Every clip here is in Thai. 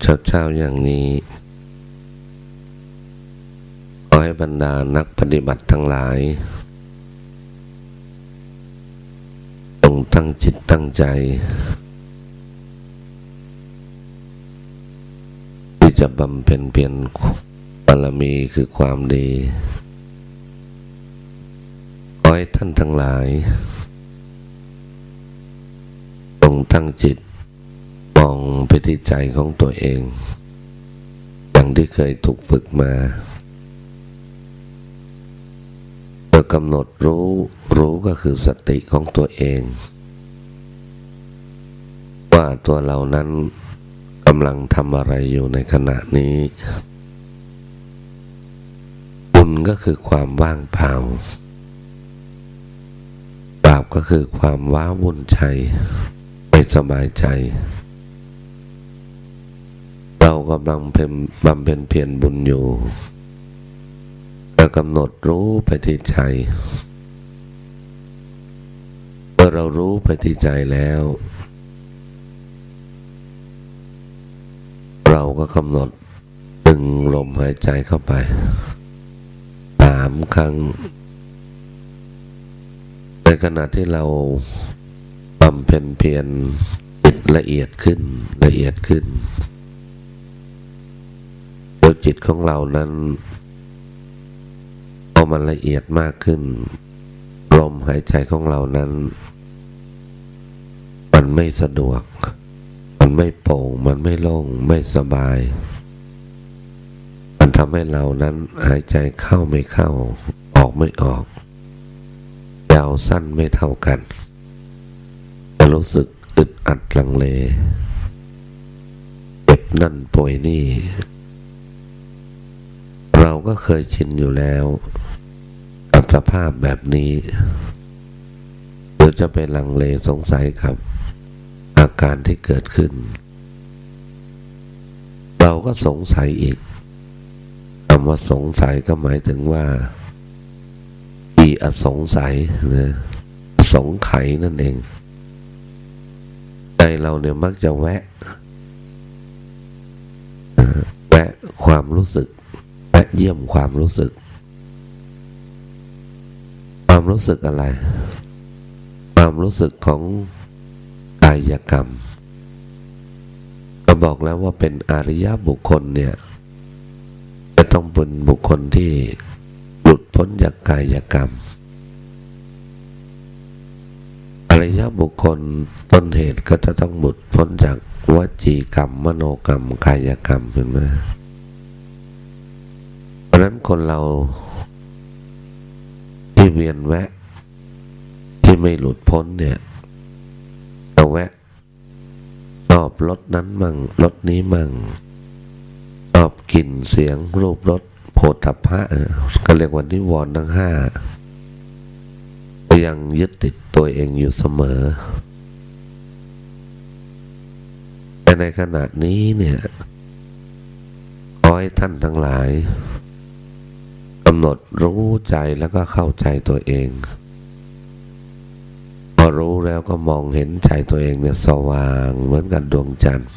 เช้าเช้าอย่างนี้ขอให้บรรดานักปฏิบัติทั้งหลายจงตั้งจิตตั้งใจ ที่จะบำเพ็ญเพียรบารมีคือความดีขอให้ท่านทั้งหลายจงตั้งจิต องไปที่ใจของตัวเอง อย่างที่เคยถูกฝึกมาเพื่อกำหนดรู้รู้ก็คือสติของตัวเอง ว่าตัวเรานั้นกำลังทำอะไรอยู่ในขณะนี้บุญก็คือความว่างเปล่าบาปก็คือความว้าวุ่นใจไม่สบายใจ เรากำลังเพ็ญบำเพ็ญเพียรบุญอยู่จะกำหนดรู้ไปที่ใจเมื่อเรารู้ไปที่ใจแล้ว เราก็กำหนดดึงลมหายใจเข้าไปสามครั้ง ในขณะที่เราบำเพ็ญเพียรละเอียดขึ้นละเอียดขึ้น จิตของเรานั้นพอมันละเอียดมากขึ้น ลมหายใจของเรานั้น มันไม่สะดวก มันไม่โปร่ง มันไม่โล่ง ไม่สบาย มันทำให้เรานั้นหายใจเข้าไม่เข้า ออกไม่ออก ยาวสั้นไม่เท่ากันจะรู้สึกอึดอัดลังเลเจ็บนั่นป่วยนี่ เราก็เคยชินอยู่แล้วกับสภาพแบบนี้เดี๋ยวจะไปลังเลสงสัยกับอาการที่เกิดขึ้น เราก็สงสัยอีกคำว่าสงสัยก็หมายถึงว่าอีอสงสัยนะสงไขนั่นเอง ใจเราเนี่ยมักจะแวะ แวะความรู้สึก แวะเยี่ยมความรู้สึก ความรู้สึกอะไร ความรู้สึกของกายกรรม ก็บอกแล้วว่าเป็นอริยบุคคลเนี่ย จะต้องเป็นบุคคลที่หลุดพ้นจากกายกรรม อริยบุคคลต้นเหตุก็จะต้องหลุดพ้นจากวจีกรรม มโนกรรม กายกรรมเห็นไหม ราะนั้นคนเราที่เวียนแวะ ที่ไม่หลุดพ้นเนี่ยเอาแวะชอบรถนั้นมั่งรถนี้มั่งชอบกลิ่นเสียงรูปรสโผฏฐัพพะก็เรียกว่านิวรณ์ทั้งห้ายังยึดติดตัวเองอยู่เสมอ แต่ในขณะนี้เนี่ยขอให้ท่านทั้งหลายำหนดรู้ใจแล้วก็เข้าใจตัวเอง พอรู้แล้วก็มองเห็นใจตัวเองเนี่ยสว่างเหมือนกับดวงจันทร์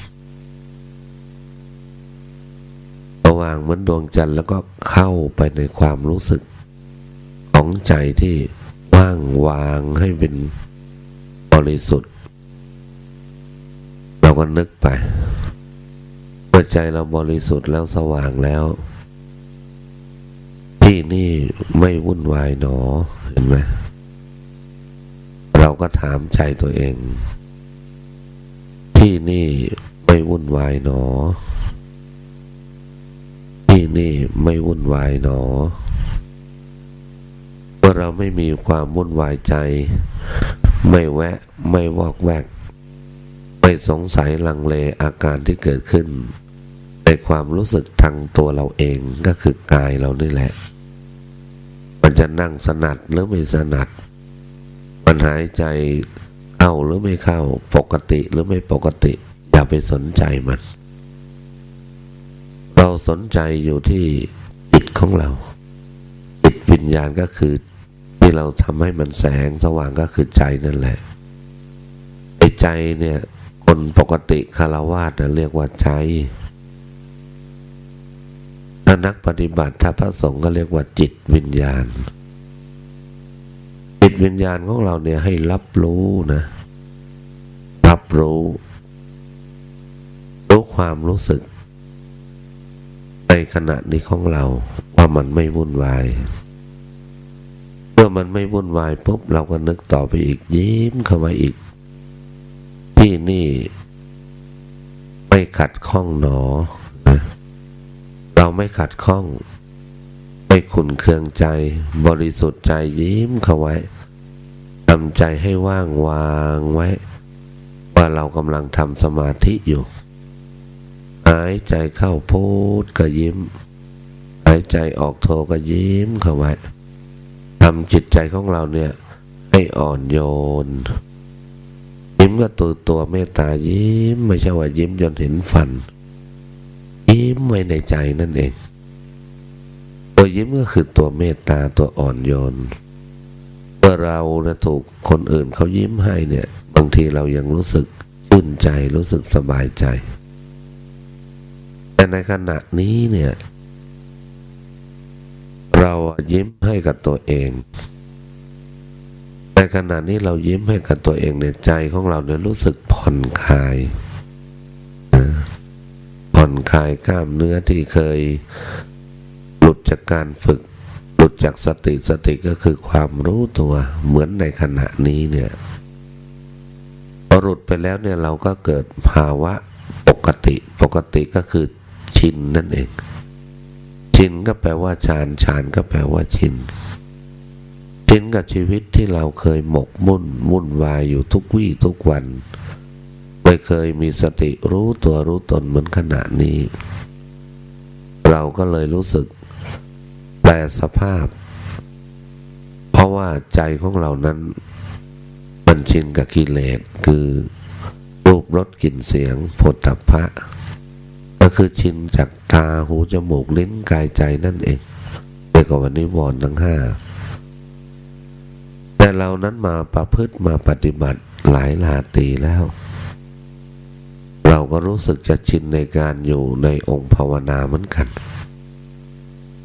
สว่างเหมือนดวงจันทร์แล้วก็เข้าไปในความรู้สึก ของใจที่ว่างวางให้เป็นบริสุทธิ์ เราก็นึกไปเมื่อใจเราบริสุทธิ์แล้วสว่างแล้ว ที่นี่ไม่วุ่นวายหนอ เห็นไหมเราก็ถามใจตัวเอง ที่นี่ไม่วุ่นวายหนอ ที่นี่ไม่วุ่นวายหนอเมื่อเราไม่มีความวุ่นวายใจ ไม่แวะ ไม่วอกแวก ไม่สงสัยลังเลอาการที่เกิดขึ้นในความรู้สึกทางตัวเราเองก็คือกายเรานี่แหละ มันจะนั่งสนัดหรือไม่สนัด มันหายใจเข้าหรือไม่เข้า ปกติหรือไม่ปกติ อย่าไปสนใจมัน เราสนใจอยู่ที่จิตของเรา จิตวิญญาณก็คือ ที่เราทำให้มันแสงสว่างก็คือใจนั่นแหละไอ้ใจเนี่ย คนปกติคารวาสนะเรียกว่าใจ ถ้านักปฏิบัติถ้าพระสงฆ์ก็เรียกว่าจิตวิญญาณ จิตวิญญาณของเราเนี่ยให้รับรู้นะ รับรู้ รู้ความรู้สึก ในขณะนี้ของเราว่ามันไม่วุ่นวายเมื่อมันไม่วุ่นวายปุ๊บเราก็นึกต่อไปอีกยิ้มเข้ามาอีก ที่นี่ไม่ขัดข้องหนอนะ เราไม่ขัดข้อง ไม่ขุนเคืองใจ บริสุทธิ์ใจยิ้มเข้าไว้ทำใจให้ว่างวางไว้ ว่าเรากำลังทำสมาธิอยู่ หายใจเข้าพูดก็ยิ้ม หายใจออกโทก็ยิ้มเข้าไว้ทำจิตใจของเราเนี่ย ให้อ่อนโยน ยิ้มก็ตัวตัวเมตตายิ้ม ไม่ใช่ว่ายิ้มจนเห็นฟัน ยิ้มไว้ในใจนั่นเอง ตัวยิ้มก็คือตัวเมตตาตัวอ่อนโยนเมื่อเรานะถูกคนอื่นเขายิ้มให้เนี่ย บางทีเรายังรู้สึกชื่นใจรู้สึกสบายใจ แต่ในขณะนี้เนี่ย เรายิ้มให้กับตัวเองในขณะนี้เรายิ้มให้กับตัวเองเนี่ยใจของเราเนี่ยรู้สึกผ่อนคลาย คลายกล้ามเนื้อที่เคยหลุดจากการฝึก หลุดจากสติสติก็คือความรู้ตัวเหมือนในขณะนี้เนี่ยพอหลุดไปแล้วเนี่ยเราก็เกิดภาวะปกติ ปกติก็คือชินนั่นเอง ชินก็แปลว่าฌานฌานก็แปลว่าชินชินกับชีวิตที่เราเคยหมกมุ่นมุ่นวายอยู่ทุกวี่ทุกวัน ไม่เคยมีสติรู้ตัวรู้ตนเหมือนขณะนี้ เราก็เลยรู้สึกแปลสภาพ เพราะว่าใจของเรานั้นมันชินกับกิเลสคือรูปรสกลิ่นเสียงผลตภะก็คือชินจากตาหูจมูกลิ้นกายใจนั่นเองเรียกว่านิวรณ์ทั้งห้าแต่เรานั้นมาประพฤติมาปฏิบัติหลายลาตีแล้ว เราก็รู้สึกจะชินในการอยู่ในองค์ภาวนาเหมือนกัน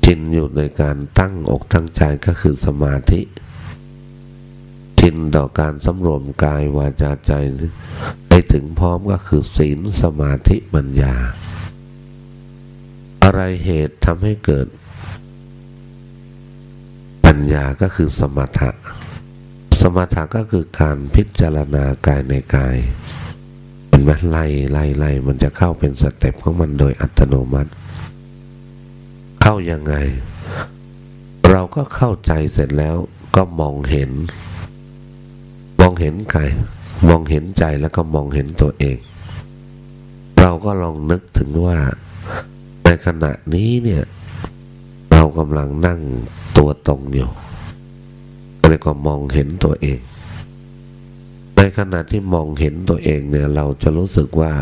ชินอยู่ในการตั้งอกตั้งใจก็คือสมาธิชินต่อการสำรวมกายวาจาใจให้ถึงพร้อมก็คือศีลสมาธิปัญญา อะไรเหตุทำให้เกิด ปัญญาก็คือสมถะ สมถะก็คือการพิจารณากายในกาย เห็นไหมไล่ไล่ไล่มันจะเข้าเป็น step ของมันโดยอัตโนมัติ เข้ายังไง เราก็เข้าใจเสร็จแล้วก็มองเห็น มองเห็นกายมองเห็นใจแล้วก็มองเห็นตัวเอง เราก็ลองนึกถึงว่า ในขณะนี้เนี่ย เรากำลังนั่งตัวตรงอยู่ก็เลยก็มองเห็นตัวเอง ในขณะที่มองเห็นตัวเองเนี่ยเราจะรู้สึกว่า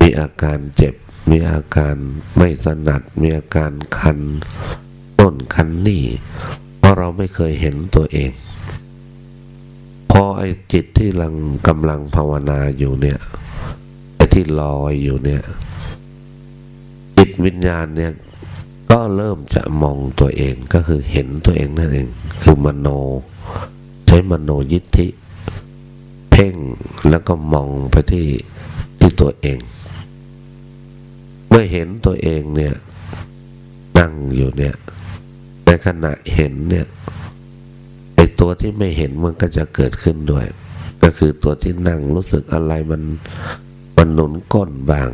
มีอาการเจ็บ มีอาการไม่สนัด มีอาการคันต้นคันนี่เพราะเราไม่เคยเห็นตัวเอง พอไอ้จิตที่ลังกำลังภาวนาอยู่เนี่ยไอ้ที่ลอยอยู่เนี่ยจิตวิญญาณเนี่ยก็เริ่มจะมองตัวเองก็คือเห็นตัวเองนั่นเอง คือมโน ใช้มโนยิทธิ พ่งแล้วก็มองไปที่ที่ตัวเอง เมื่อเห็นตัวเองเนี่ย นั่งอยู่เนี่ย ในขณะเห็นเนี่ยไอตัวที่ไม่เห็นมันก็จะเกิดขึ้นด้วย ก็คือตัวที่นั่งรู้สึกอะไรมันมันหนุนก้นบาง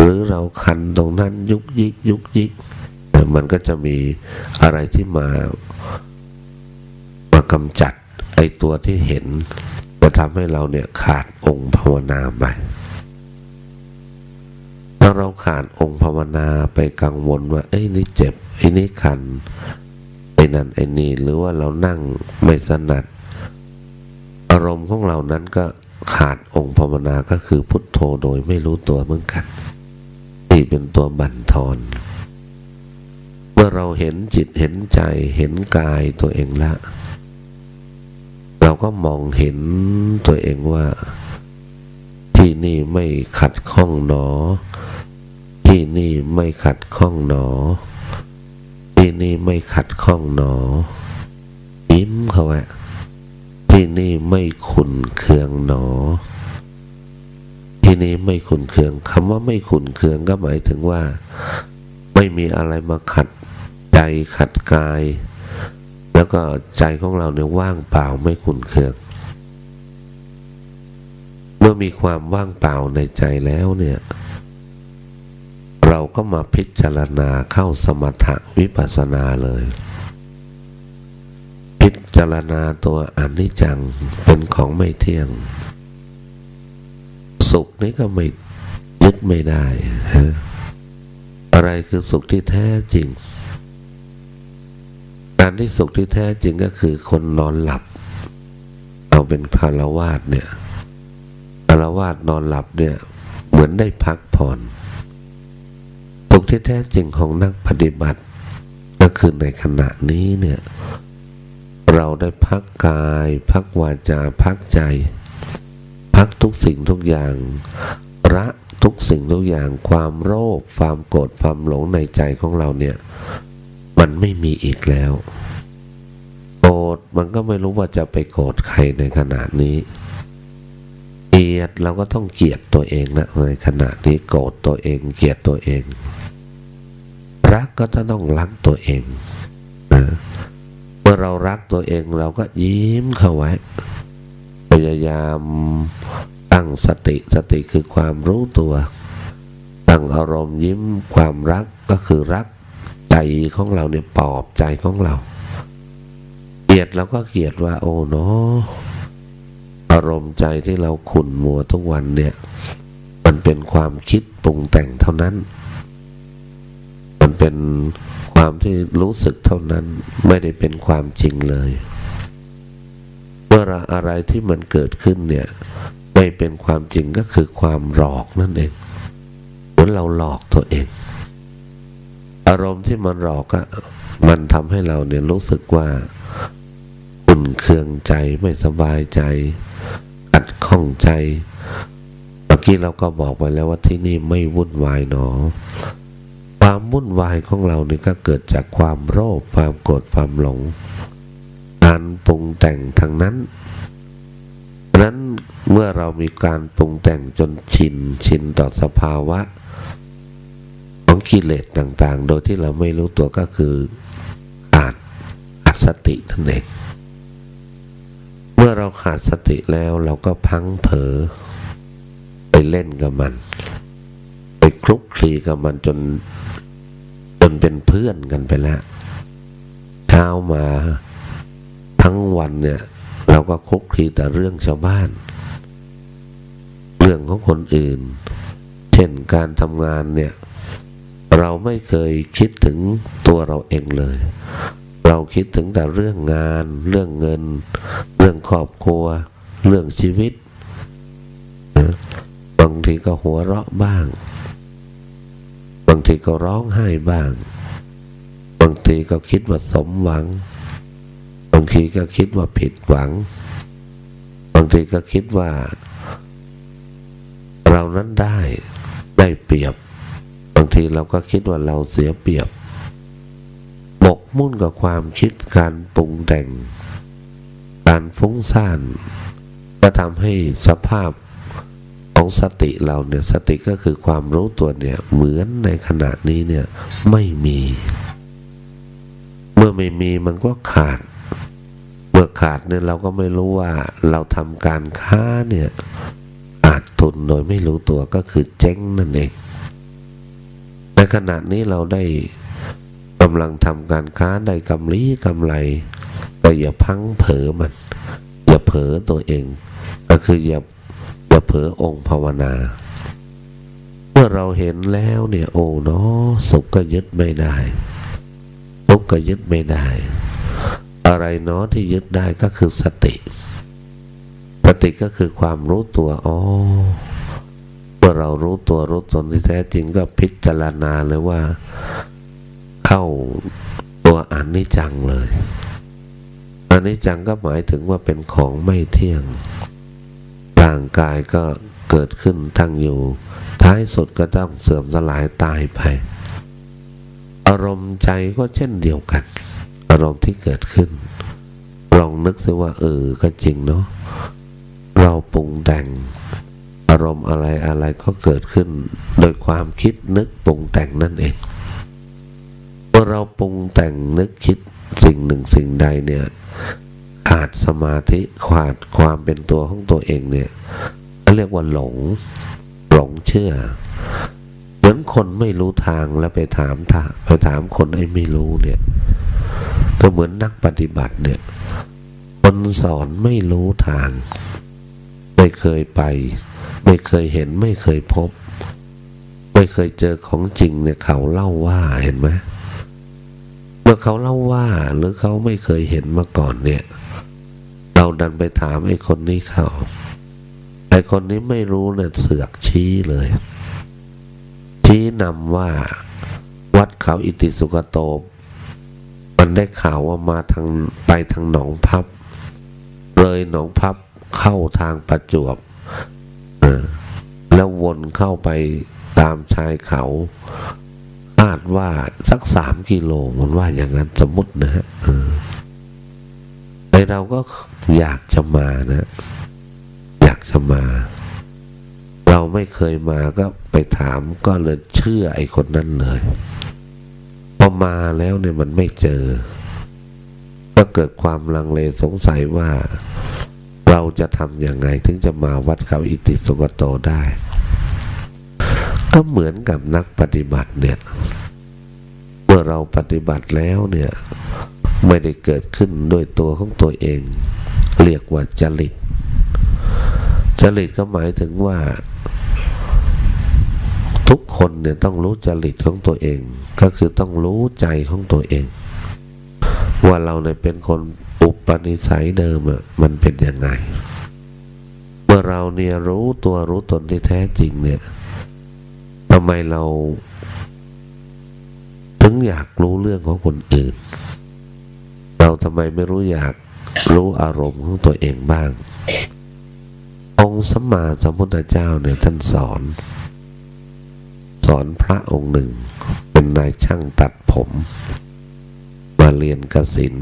หรือเราคันตรงนั้นยุกยิกยุกยิกมันก็จะมีอะไรที่มามากำจัดไอตัวที่เห็น ทำให้เราเนี่ยขาดองค์ภาวนาไปถ้าเราขาดองค์ภาวนาไปกังวลว่า เอ้ยนี่เจ็บไอ้นี่คันไอ้นั่นไอ้นี่หรือว่าเรานั่งไม่สนัด อารมณ์ของเรานั้นก็ขาดองค์ภาวนาก็คือพุทโธโดยไม่รู้ตัวเหมือนกันนี่เป็นตัวบั่นทอนเมื่อเราเห็นจิตเห็นใจเห็นกายตัวเองแล้ว เราก็มองเห็นตัวเองว่า ที่นี่ไม่ขัดข้องหนอ ที่นี่ไม่ขัดข้องหนอ ที่นี่ไม่ขัดข้องหนอยิ้มเขาไว้ที่นี่ไม่ขุนเคืองหนอ ที่นี่ไม่ขุนเคืองคำว่าไม่ขุนเคืองก็หมายถึงว่า ไม่มีอะไรมาขัดใจขัดกาย แล้วก็ใจของเราเนี่ยว่างเปล่าไม่ขุนเคือง เมื่อมีความว่างเปล่าในใจแล้วเนี่ย เราก็มาพิจารณาเข้าสมถะวิปัสสนาเลย พิจารณาตัวอนิจจังเป็นของไม่เที่ยง สุขนี้ก็ไม่ยึดไม่ได้ อะไรคือสุขที่แท้จริง การที่สุขที่แท้จริงก็คือคนนอนหลับ เอาเป็นพารวาสเนี่ยพารวาสนอนหลับเนี่ยเหมือนได้พักผ่อนสุขที่แท้จริงของนักปฏิบัติ ก็คือในขณะนี้เนี่ยเราได้พักกาย พักวาจาพักใจ พักทุกสิ่งทุกอย่างระทุกสิ่งทุกอย่างความโลภความโกรธความหลงในใจของเราเนี่ย มันไม่มีอีกแล้ว โกรธมันก็ไม่รู้ว่าจะไปโกรธใครในขณะนี้เกลียดเราก็ต้องเกลียดตัวเองนะในขณะนี้โกรธตัวเอง เกลียดตัวเอง รักก็จะต้องรักตัวเองนะเมื่อเรารักตัวเองเราก็ยิ้มเข้าไว้ พยายามตั้งสติสติคือความรู้ตัว ตั้งอารมณ์ยิ้มความรักก็คือรัก ใจของเราเนี่ยปลอบใจของเรา เกลียดเราก็เกลียดว่า โอ้เนาะอารมณ์ใจที่เราขุ่นมัวทุกวันเนี่ย มันเป็นความคิดปรุงแต่งเท่านั้น มันเป็นความที่รู้สึกเท่านั้นไม่ได้เป็นความจริงเลย เมื่ออะไรที่มันเกิดขึ้นเนี่ยไม่เป็นความจริงก็คือความหลอกนั่นเองเหมือนเราหลอกตัวเอง อารมณ์ที่มันหลอกอะมันทำให้เราเนี่ยรู้สึกว่าอุ่นเคืองใจไม่สบายใจขัดข้องใจเมื่อกี้เราก็บอกไปแล้วว่าที่นี่ไม่วุ่นวายหนอ ความวุ่นวายของเรานี่ก็เกิดจากความโลภความโกรธความหลงการปรุงแต่งทางนั้นนั้นเมื่อเรามีการปรุงแต่งจนชินชินต่อสภาวะ กิเลสต่างๆ โดยที่เราไม่รู้ตัวก็คือขาดขาดสตินั่นเองเมื่อเราขาดสติแล้วเราก็พังเผลอไปเล่นกับมัน ไปคลุกคลีกับมันจนจนเป็นเพื่อนกันไปแล้วเช้ามาทั้งวันเนี่ย เราก็คลุกคลีแต่เรื่องชาวบ้าน เรื่องของคนอื่น เช่นการทำงานเนี่ย เราไม่เคยคิดถึงตัวเราเองเลย เราคิดถึงแต่เรื่องงาน เรื่องเงิน เรื่องครอบครัว เรื่องชีวิตบางทีก็หัวเราะบ้าง บางทีก็ร้องไห้บ้าง บางทีก็คิดว่าสมหวัง บางทีก็คิดว่าผิดหวัง บางทีก็คิดว่า เรานั้นได้ได้เปรียบางทีเราก็คิดว่าเราเสียเปรียบหมกมุ่นกับความคิดการปรุงแต่ง การฟุ้งซ่านก็ทำให้สภาพของสติเราเนี่ยสติก็คือความรู้ตัวเนี่ยเหมือนในขณะนี้เนี่ยไม่มี เมื่อไม่มีมันก็ขาด เมื่อขาดเนี่ยเราก็ไม่รู้ว่าเราทำการค้าเนี่ยอาจทุนโดยไม่รู้ตัวก็คือเจ๊งนั่นเอง ขณะนี้เราได้กำลังทำการค้าได้กำไรกำไรก็อย่าพังเผลอมัน อย่าเผลอตัวเอง ก็คืออย่าอย่าเผลอองค์ภาวนา เมื่อเราเห็นแล้วเนี่ยโอ้เนาะสุขก็ยึดไม่ได้ทุกข์ก็ยึดไม่ได้ อะไรเนาะที่ยึดได้ก็คือสติ สติก็คือความรู้ตัวอ๋อ มื่อเรารู้ตัวรู้ตนที่แท้จริงก็พิจารณาเลยว่าเข้าตัวอนิจจังเลยอนิจจังก็หมายถึงว่าเป็นของไม่เที่ยงร่างกายก็เกิดขึ้นตั้งอยู่ ท้ายสุดก็ต้องเสื่อมสลายตายไป อารมณ์ใจก็เช่นเดียวกัน อารมณ์ที่เกิดขึ้น ลองนึกซิว่าเออก็จริงเนาะเราปรุงแต่ง อารมณ์อะไรอะไรก็เกิดขึ้น โดยความคิดนึกปรุงแต่งนั่นเองเมื่อเราปรุงแต่งนึกคิดสิ่งหนึ่งสิ่งใดเนี่ยขาดสมาธิขาดความเป็นตัวของตัวเองเนี่ยเรียกว่าหลงหลงเชื่อ เหมือนคนไม่รู้ทางแล้วไปถามถ้าไปถามคนไอ้ไม่รู้เนี่ยก็เหมือนนักปฏิบัติเนี่ยคนสอนไม่รู้ทาง ไม่เคยไป ไม่เคยเห็นไม่เคยพบ ไม่เคยเจอของจริงเนี่ยเขาเล่าว่าเห็นไหมเมื่อเขาเล่าว่าหรือเขาไม่เคยเห็นมาก่อนเนี่ย เราดันไปถามไอ้คนนี้เขาไอ้คนนี้ไม่รู้เนี่ยเสือกชี้เลย ชี้นำว่าวัดเขาอิติสุกโตมันได้ข่าวว่ามาทางไปทางหนองพับ เลยหนองพับเข้าทางประจวบ แล้ววนเข้าไปตามชายเขาคาดว่าสักสามกิโลมันว่าอย่างนั้นสมมตินะฮะไอเราก็อยากจะมานะ อยากจะมา เราไม่เคยมาก็ไปถามก็เลยเชื่อไอคนนั้นเลยพอมาแล้วเนี่ยมันไม่เจอ ก็เกิดความลังเลสงสัยว่า เราจะทำยังไงถึงจะมาวัดเขาอิติสุกโตได้ ก็เหมือนกับนักปฏิบัติเนี่ย เมื่อเราปฏิบัติแล้วเนี่ย ไม่ได้เกิดขึ้นด้วยตัวของตัวเอง เรียกว่าจริต จริตก็หมายถึงว่า ทุกคนเนี่ยต้องรู้จริตของตัวเอง ก็คือต้องรู้ใจของตัวเอง ว่าเราเนี่ยเป็นคนอุปนิสัยเดิมอะมันเป็นยังไง เมื่อเราเนี่ยรู้ตัวรู้ตนที่แท้จริงเนี่ยทำไมเราถึงอยากรู้เรื่องของคนอื่น เราทำไมไม่รู้อยากรู้อารมณ์ของตัวเองบ้าง องค์สัมมาสัมพุทธเจ้าเนี่ยท่านสอน สอนพระองค์หนึ่ง เป็นนายช่างตัดผม มาเรียนกสิน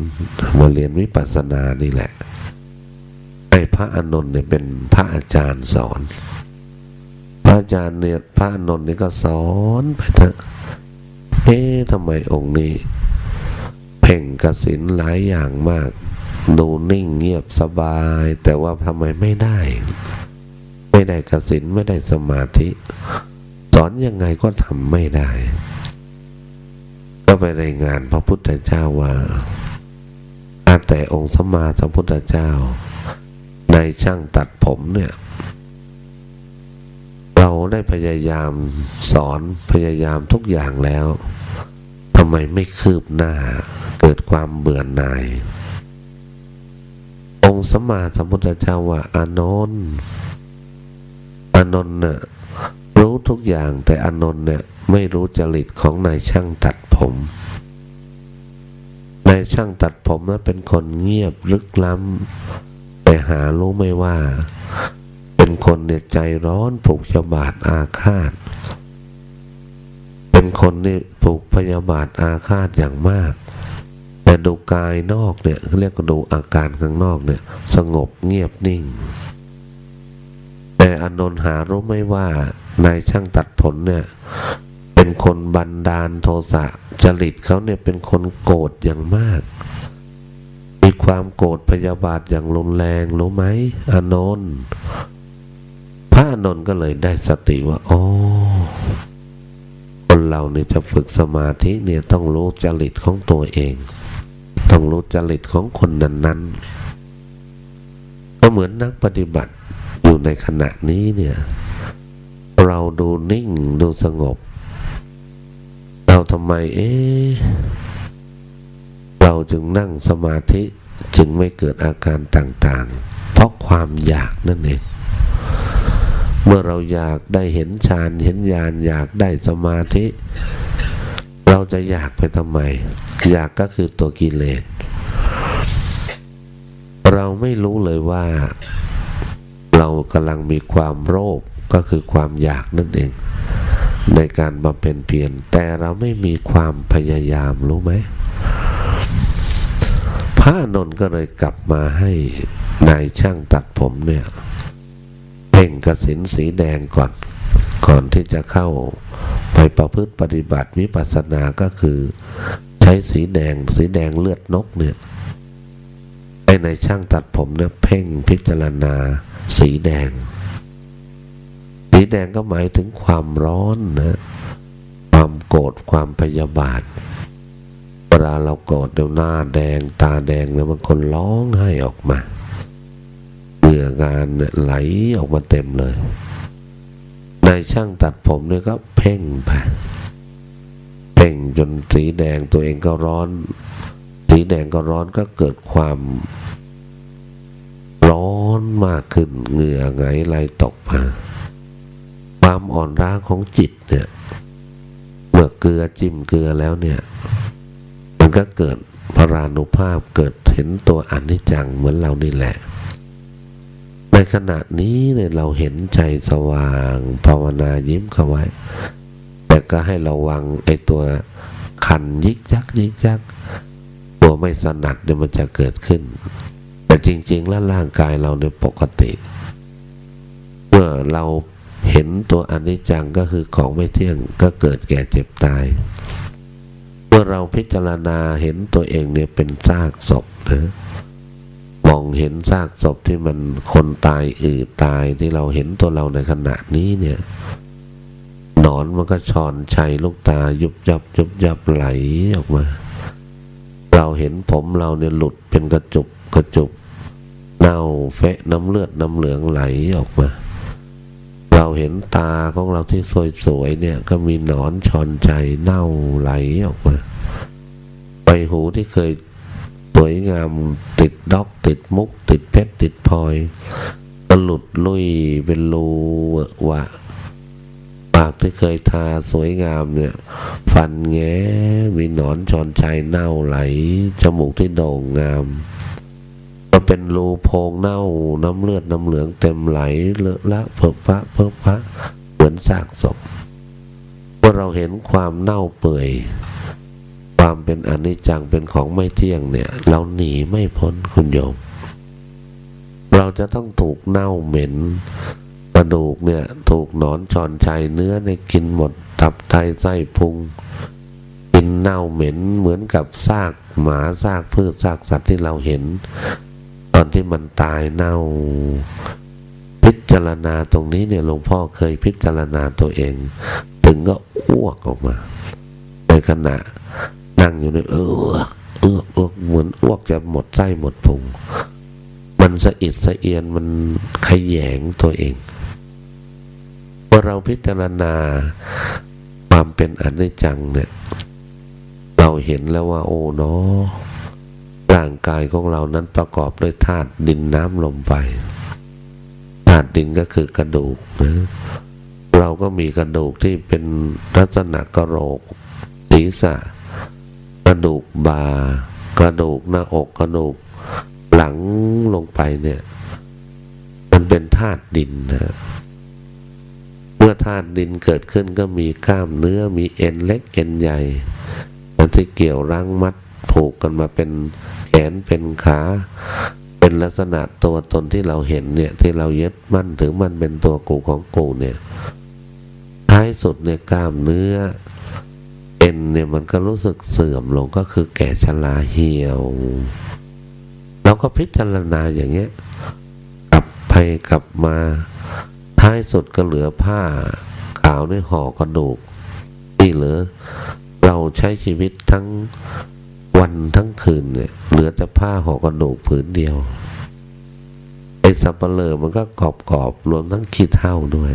มาเรียนวิปัสสนานี่แหละไอ้พระอานนท์เนี่ยเป็นพระอาจารย์สอน พระอาจารย์เนี่ยพระอานนท์นี่ก็สอนไปเถอะเอ๊ะทำไมองค์นี้ เพ่งกสินหลายอย่างมาก ดูนิ่งเงียบสบาย แต่ว่าทำไมไม่ได้ ไม่ได้กสินไม่ได้สมาธิ สอนยังไงก็ทำไม่ได้ ก็ไปรายงานพระพุทธเจ้าว่าอาแต่องค์สมมาสัมพุทธเจ้า ในช่างตัดผมเนี่ย เราได้พยายามสอนพยายามทุกอย่างแล้วทำไมไม่คืบหน้า เกิดความเบื่อหน่าย องค์สมมาสัมพุทธเจ้าว่าอานนท์อานนท์น่ะ รู้ทุกอย่างแต่อนนท์เนี่ยไม่รู้จริตของนายช่างตัดผมนายช่างตัดผมนั้นเป็นคนเงียบลึกล้ำแต่หารู้ไม่ว่า เป็นคนเนี่ยใจร้อนผูกพยาบาทอาฆาต เป็นคนนี่ผูกพยาบาทอาฆาตอย่างมาก แต่ดูกายนอกเนี่ยเรียกดูอาการข้างนอกเนี่ย สงบเงียบนิ่ง แต่อนนท์หารู้ไม่ว่า นายช่างตัดผลเนี่ยเป็นคนบันดาลโทสะจริตเขาเนี่ยเป็นคนโกรธอย่างมาก มีความโกรธพยาบาทอย่างรุนแรงรู้ไหมอานนท์พระอานนท์ก็เลยได้สติว่าโอ๋อคนเราเนี่ยจะฝึกสมาธิเนี่ยต้องรู้จริตของตัวเอง ต้องรู้จริตของคนนั้นๆก็เหมือนนักปฏิบัติอยู่ในขณะนี้เนี่ย เราดูนิ่งดูสงบ เราทำไมเอ๊ะเราจึงนั่งสมาธิจึงไม่เกิดอาการต่างๆ เพราะความอยากนั่นเอง เมื่อเราอยากได้เห็นฌานเห็นญาณอยากได้สมาธิ เราจะอยากไปทำไม อยากก็คือตัวกิเลส เราไม่รู้เลยว่า เรากำลังมีความโลภ ก็คือความอยากนั่นเอง ในการบำเพ็ญเพียรแต่เราไม่มีความพยายามรู้ไหมพระนนก็เลยกลับมาให้นายช่างตัดผมเนี่ยเพ่งกระสินสีแดงก่อน ก่อนที่จะเข้าไปประพฤติปฏิบัติวิปัสสนาก็คือ ใช้สีแดงสีแดงเลือดนกเนี่ยไอ้ในช่างตัดผมเนี่ยเพ่งพิจารณาสีแดง แดงก็หมายถึงความร้อนนะ ความโกรธความพยาบาทเวลาเราโกรธเดี๋ยวหน้าแดงตาแดงแล้วบางคนร้องไห้ออกมาเหงื่องานไหลออกมาเต็มเลยนายช่างตัดผมเนี่ยก็เพ่งไปเพ่งจนสีแดงตัวเองก็ร้อน สีแดงก็ร้อนก็เกิดความร้อนมากขึ้นเหงื่อไงไหลตกมา ความอ่อนร้าของจิตเนี่ย เมื่อเกลือจิ้มเกลือแล้วเนี่ย มันก็เกิดพรานุภาพเกิดเห็นตัวอนิจจังเหมือนเรานี่แหละ ในขณะนี้เนี่ยเราเห็นใจสว่างภาวนายิ้มเข้าไว้ แต่ก็ให้ระวังไอ้ตัวคันยิกยักยิกยักตัวไม่สนัดเดี๋ยมันจะเกิดขึ้น แต่จริง ๆ แล้วร่างกายเราในปกติ เมื่อเรา เห็นตัวอนิจจังก็คือของไม่เที่ยงก็เกิดแก่เจ็บตาย เมื่อเราพิจารณาเห็นตัวเองเนี่ยเป็นซากศพนะมองเห็นซากศพที่มันคนตายอืดตายที่เราเห็นตัวเราในขณะนี้เนี่ยหนอนมันก็ชอนชัยลูกตายุบยับยุบยับไหลออกมา เราเห็นผมเราเนี่ยหลุดเป็นกระจุกกระจุกเน่าเฟะน้ำเลือดน้ำเหลืองไหลออกมา เราเห็นตาของเราที่สวยๆเนี่ย ก็มีหนอนชอนใจเน่าไหลออกมาใบหูที่เคยสวยงามติดดอกติดมุก ติดเพชรติดพลอยก็หลุดลุยเป็นรูวะปากที่เคยทาสวยงามเนี่ย ฟันแง้มีหนอนชอนชัยเน่าไหล จมูกที่โด่งงาม เป็นรูโพงเน่า น้ำเลือดน้ำเหลืองเต็มไหลเลอะละเพิบพระเพิบพระเหมือนซากศพเมื่อเราเห็นความเน่าเปื่อย ความเป็นอนิจจังเป็นของไม่เที่ยงเนี่ย เราหนีไม่พ้นคุณโยม เราจะต้องถูกเน่าเหม็นกระดูกเนี่ยถูกหนอนชอนชัยเนื้อในกินหมดตับไตไส้พุงกินเน่าเหม็นเหมือนกับซากหมาซากพืชซากสัตว์ที่เราเห็น ตอนที่มันตายเน่า พิจารณาตรงนี้เนี่ยหลวงพ่อเคยพิจารณาตัวเอง ถึงก็อ้วกออกมาในขณะนั่งอยู่ในเออเอือกเอือกเหมือนอ้วกจะหมดไส้หมดพุงมันสะอิดสะเอียนมันขยงตัวเองพอเราพิจารณาความเป็นอนิจจังเนี่ย เราเห็นแล้วว่า โอ้เนาะ ร่างกายของเรานั้นประกอบด้วยธาตุดินน้ำลมไฟธาตุดินก็คือกระดูกนะเราก็มีกระดูกที่เป็นลักษณะกระโหลกศีรษะ กระดูกบ่ากระดูกหน้าอกกระดูกหลังลงไปเนี่ย มันเป็นธาตุดินนะเมื่อธาตุดินเกิดขึ้นก็มีกล้ามเนื้อมีเอ็นเล็กเอ็นใหญ่มันที่เกี่ยวรั้งมัดผูกกันมาเป็น ขนเป็นขา เป็นลักษณะตัวตนที่เราเห็นเนี่ย ที่เรายึดมั่นถึงมันเป็นตัวกูของกูเนี่ย ท้ายสุดเนี่ยกล้ามเนื้อเอ็นเนี่ยมันก็รู้สึกเสื่อมลงก็คือแก่ชราเหี่ยวเราก็พิจารณาอย่างเงี้ยกลับไปกลับมา ท้ายสุดก็เหลือผ้าขาวในห่อกระดูกนี่เหลือเราใช้ชีวิตทั้ง วันทั้งคืนเนี่ยเหลือแต่ผ้าห่อกระดูกผืนเดียวไอ้สับเปลือมันก็กรอบกรอบรวมทั้งขี้เท่าด้วย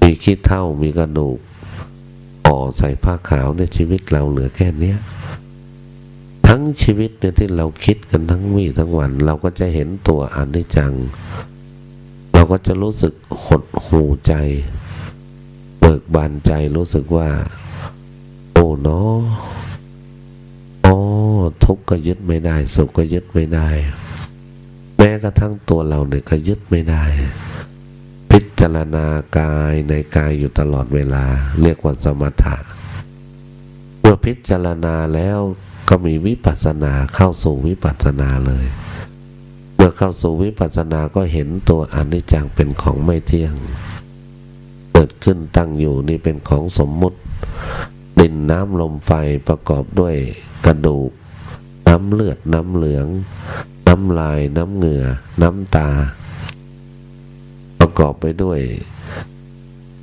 มีขี้เท่ามีกระดูกห่อใส่ผ้าขาวในชีวิตเราเหลือแค่เนี้ยทั้งชีวิตเนี่ยที่เราคิดกันทั้งวี่ทั้งวัน เราก็จะเห็นตัวอนิจจัง เราก็จะรู้สึกหดหูใจ เบิกบานใจรู้สึกว่า โอ้เนาะ อ๋อทุกข์ก็ยึดไม่ได้ สุขก็ยึดไม่ได้ แม้กระทั่งตัวเราเนี่ยก็ยึดไม่ได้ พิจารณากายในกายอยู่ตลอดเวลา เรียกว่าสมถะเมื่อพิจารณาแล้วก็มีวิปัสสนาเข้าสู่วิปัสสนาเลย เมื่อเข้าสู่วิปัสสนาก็เห็นตัวอนิจจังเป็นของไม่เที่ยง เกิดขึ้นตั้งอยู่นี่เป็นของสมมุติดินน้ำลมไฟประกอบด้วย ระดูก น้ำเลือดน้ำเหลือง น้ำลายน้ำเหงื่อ น้ำตา ประกอบไปด้วย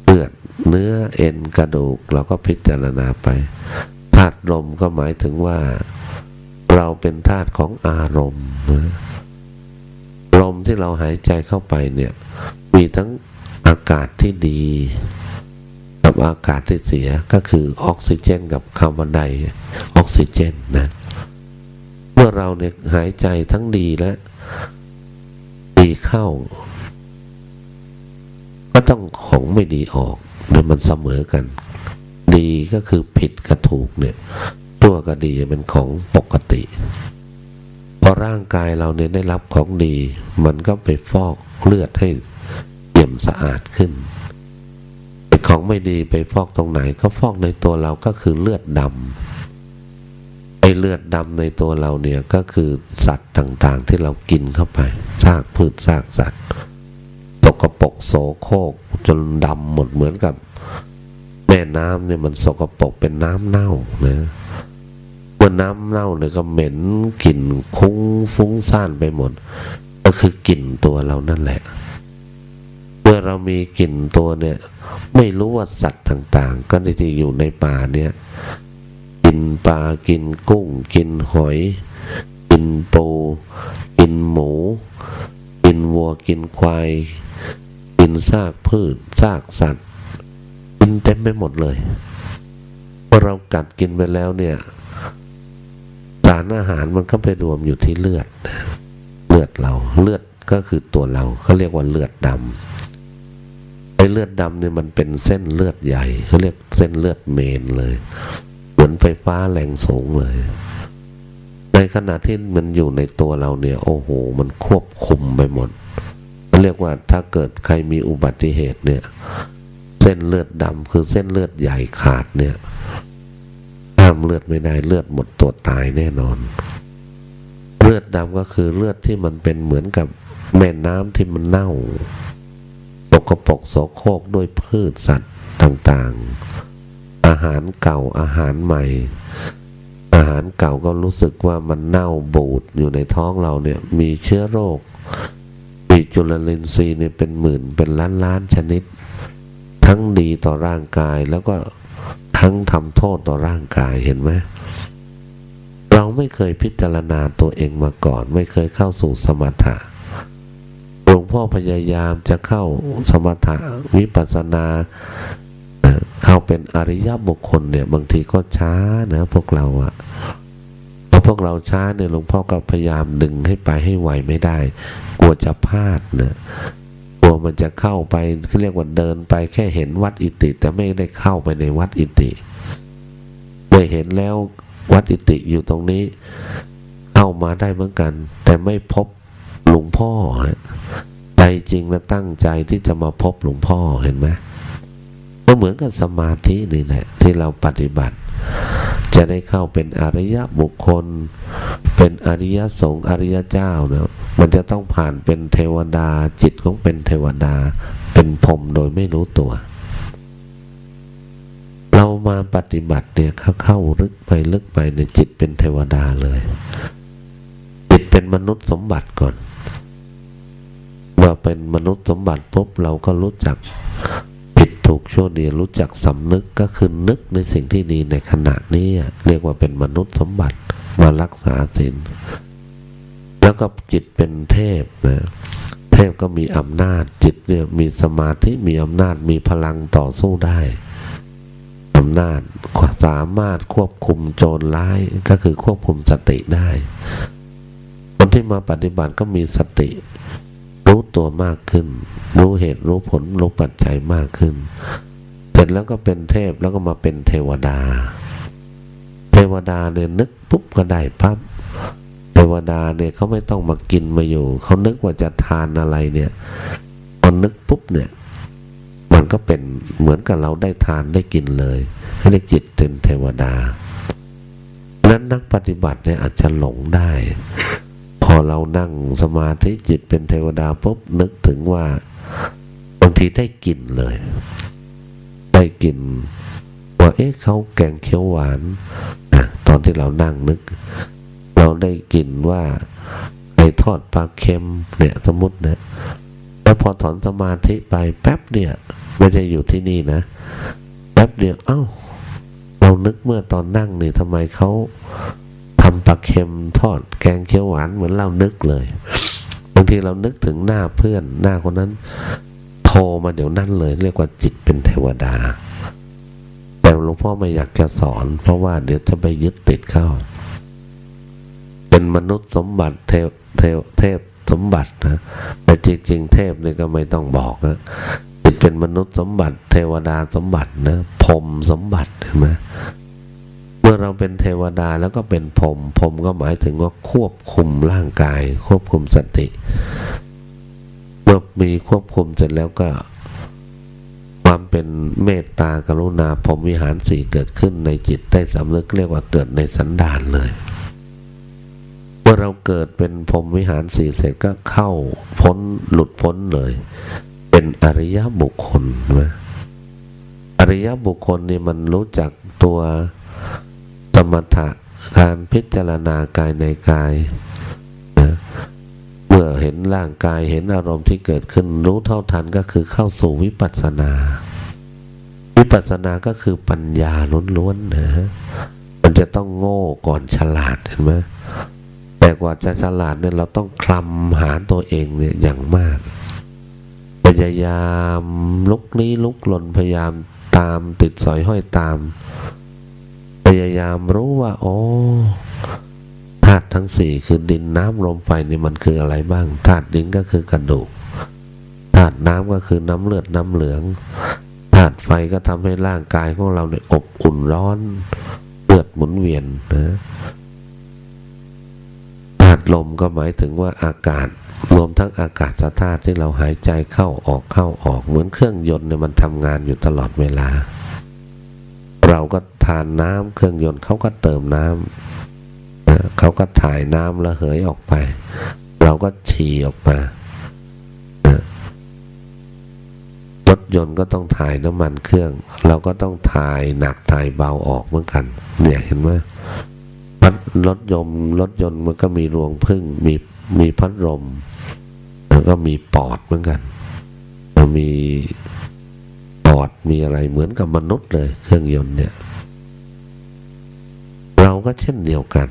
เลือดเนื้อเอ็นกระดูกเราก็พิจารณาไปธาตุลมก็หมายถึงว่า เราเป็นธาตุของอารมณ์ลมที่เราหายใจเข้าไปเนี่ย มีทั้งอากาศที่ดี กับอากาศที่เสียก็คือออกซิเจนกับคาร์บอนไดออกซิเจนนะเมื่อเราเนี่ยหายใจทั้งดีและดีเข้า ก็ต้องของไม่ดีออกเดี๋ยวมันเสมอกัน ดีก็คือผิดกับถูกเนี่ย ตัวก็ดีเป็นของปกติพอร่างกายเราเนี่ยได้รับของดี มันก็ไปฟอกเลือดให้เยี่ยมสะอาดขึ้น ของไม่ดีไปฟอกตรงไหน ก็ฟอกในตัวเราก็คือเลือดดำไอเลือดดำในตัวเราเนี่ยก็คือสัตว์ต่างๆ ที่เรากินเข้าไปซากพืชซากสัตว์ตกกระปกโสโครกจนดำหมดเหมือนกับแม่น้ำเนี่ยมันสกปรกเป็นน้ำเน่านะเมื่อน้ำเน่าเนี่ยก็เหม็นกลิ่นคุ้งฟุ้งซ่านไปหมด ก็คือกลิ่นตัวเรานั่นแหละ เมื่อเรามีกลิ่นตัวเนี่ย ไม่รู้ว่าสัตว์ต่าง ๆ ก็ที่อยู่ในป่าเนี่ยกินปลากินกุ้ง กินหอย กินปูกินหมู กินวัวกินควาย กินซากพืชซากสัตว์ กินเต็มไปหมดเลยพอเรากัดกินไปแล้วเนี่ย สารอาหารมันก็ไปรวมอยู่ที่เลือด เลือดเราเลือดก็คือตัวเราเขาเรียกว่าเลือดดำ ไอ้เลือดดำเนี่ยมันเป็นเส้นเลือดใหญ่เขาเรียกเส้นเลือดเมนเลย เหมือนไฟฟ้าแรงสูงเลย ในขณะที่มันอยู่ในตัวเราเนี่ย โอ้โห มันควบคุมไปหมดเรียกว่าถ้าเกิดใครมีอุบัติเหตุเนี่ย เส้นเลือดดำคือเส้นเลือดใหญ่ขาดเนี่ยห้ามเลือดไม่ได้เลือดหมดตัวตายแน่นอน เลือดดำก็คือเลือดที่มันเป็นเหมือนกับแม่น้ำที่มันเน่า กปรกโสโครกด้วยพืชสัตว์ต่างๆ อาหารเก่าอาหารใหม่ อาหารเก่าก็รู้สึกว่ามันเน่าบูดอยู่ในท้องเราเนี่ยมีเชื้อโรคมีจุลินทรีย์เนี่ยเป็นหมื่นเป็นล้านล้านชนิด ทั้งดีต่อร่างกายแล้วก็ทั้งทำโทษต่อร่างกายเห็นไหมเราไม่เคยพิจารณาตัวเองมาก่อน ไม่เคยเข้าสู่สมถะ หลวงพ่อพยายามจะเข้าสมถะวิปัสสนาเข้าเป็นอริยบุคคลเนี่ย บางทีก็ช้านะพวกเราอะพอพวกเราช้าเนี่ยหลวงพ่อก็พยายามดึงให้ไปให้ไหวไม่ได้ กลัวจะพลาดนะัวมันจะเข้าไปเขาเรียกว่าเดินไปแค่เห็นวัดอิติ แต่ไม่ได้เข้าไปในวัดอิติเมื่อเห็นแล้ววัดอิติอยู่ตรงนี้ เข้ามาได้เหมือนกัน แต่ไม่พบ หลวงพ่อใจจริงและตั้งใจที่จะมาพบหลวงพ่อเห็นไหมก็เหมือนกับสมาธินี่แหละที่เราปฏิบัติ จะได้เข้าเป็นอริยบุคคล เป็นอริยสงฆ์อริยเจ้าเนะมันจะต้องผ่านเป็นเทวดาจิตของเป็นเทวดา เป็นพรมโดยไม่รู้ตัว เรามาปฏิบัติเนี่ยเข้าเข้าลึกไปลึกไปในจิตเป็นเทวดาเลย จิตเป็นมนุษย์สมบัติก่อน มื่อเป็นมนุษย์สมบัติปุ๊บเราก็รู้จักผิดถูกชั่วดีรู้จักสำนึกก็คือนึกในสิ่งที่ดีในขณะนี้เรียกว่าเป็นมนุษย์สมบัติมารักษาศีลแล้วก็จิตเป็นเทพนะเทพก็มีอำนาจจิตเนี่ยมีสมาธิมีอำนาจมีพลังต่อสู้ได้อำนาจสามารถควบคุมโจรร้ายก็คือควบคุมสติได้ คนที่มาปฏิบัติก็มีสติ รู้ตัวมากขึ้น รู้เหตุรู้ผลรู้ปัจจัยมากขึ้น เสร็จแล้วก็เป็นเทพแล้วก็มาเป็นเทวดา เทวดาเนี่ยนึกปุ๊บก็ได้ปั๊บเทวดาเนี่ยเขาไม่ต้องมากินมาอยู่ เขานึกว่าจะทานอะไรเนี่ยพอนึกปุ๊บเนี่ย มันก็เป็นเหมือนกับเราได้ทานได้กินเลยให้ได้จิตเป็นเทวดานั้นนักปฏิบัติเนี่ยอาจจะหลงได้ พอเรานั่งสมาธิจิตเป็นเทวดาปุ๊บนึกถึงว่าบางทีได้กลิ่นเลย ได้กลิ่นว่าเอ๊ะเขาแกงเขียวหวานอะตอนที่เรานั่งนึก เราได้กลิ่นว่าไอทอดปลาเค็มเนี่ยสมมตินะแล้วพอถอนสมาธิไปแป๊บเนี่ยไม่ได้อยู่ที่นี่นะแป๊บเดียวเอ้า เรานึกเมื่อตอนนั่งนี่ทำไมเขาำปลาเค็มทอด แกงเขียวหวานเหมือนเรานึกเลย บางทีเรานึกถึงหน้าเพื่อนหน้าคนนั้นโทรมาเดี๋ยวนั้นเลย เรียกว่าจิตเป็นเทวดา แต่หลวงพ่อไม่อยากจะสอน เพราะว่าเดี๋ยวจะไปยึดติดเข้า เป็นมนุษย์สมบัติเทวเทวเทพสมบัตินะแต่จริงๆเทพนี่ก็ไม่ต้องบอกนะจิตเป็นมนุษย์สมบัติ เทวดาสมบัตินะพรมสมบัติเห็นไหม มื่อเราเป็นเทวดาแล้วก็เป็นพรมพรมก็หมายถึงว่าควบคุมร่างกาย ควบคุมสติ เมื่อมีควบคุมเสร็จแล้วก็ความเป็นเมตตากรุณาพรมวิหารสี่เกิดขึ้นในจิตได้สำนึกเรียกว่าเกิดในสันดานเลยเมื่อเราเกิดเป็นพรมวิหารสี่เสร็จก็เข้าพ้นหลุดพ้นเลย เป็นอริยบุคคลนะอริยบุคคลนี่มันรู้จักตัว สมถะการพิจารณากายในกายนะเมื่อเห็นร่างกายเห็นอารมณ์ที่เกิดขึ้นรู้เท่าทันก็คือเข้าสู่วิปัสสนา วิปัสสนาก็คือปัญญาล้วนๆนะมันจะต้องโง่ก่อนฉลาดเห็นไหมแต่กว่าจะฉลาดเนี่ยเราต้องคลำหาตัวเองเนี่ยอย่างมาก พยายามลุกนี้ลุกหล่นพยายามตามติดสอยห้อยตาม พยายามรู้ว่า โอ้ธาตุทั้งสี่คือดินน้ำลมไฟนี่มันคืออะไรบ้างธาตุดินก็คือกระดูกธาตุน้ำก็คือน้ำเลือดน้ำเหลืองธาตุไฟก็ทำให้ร่างกายของเราเนี่ยอบอุ่นร้อนเลือดหมุนเวียนนะธาตุลมก็หมายถึงว่าอากาศรวมทั้งอากาศธาตุที่เราหายใจเข้าออกเข้าออกเหมือนเครื่องยนต์เนี่ยมันทำงานอยู่ตลอดเวลา เราก็ทานน้ำเครื่องยนต์เขาก็เติมน้ำเขาก็ถ่ายน้ำระเหยออกไป เราก็ฉี่ออกมารถยนต์ก็ต้องถ่ายน้ำมันเครื่อง เราก็ต้องถ่ายหนักถ่ายเบาออกเหมือนกัน เนี่ยเห็นไหมรถยนต์รถยนต์มันก็มีรวงพึ่งมีมีพัดลมแล้วก็มีปอดเหมือนกัน มี ปอดมีอะไรเหมือนกับมนุษย์เลย เครื่องยนต์เนี่ย เราก็เช่นเดียวกัน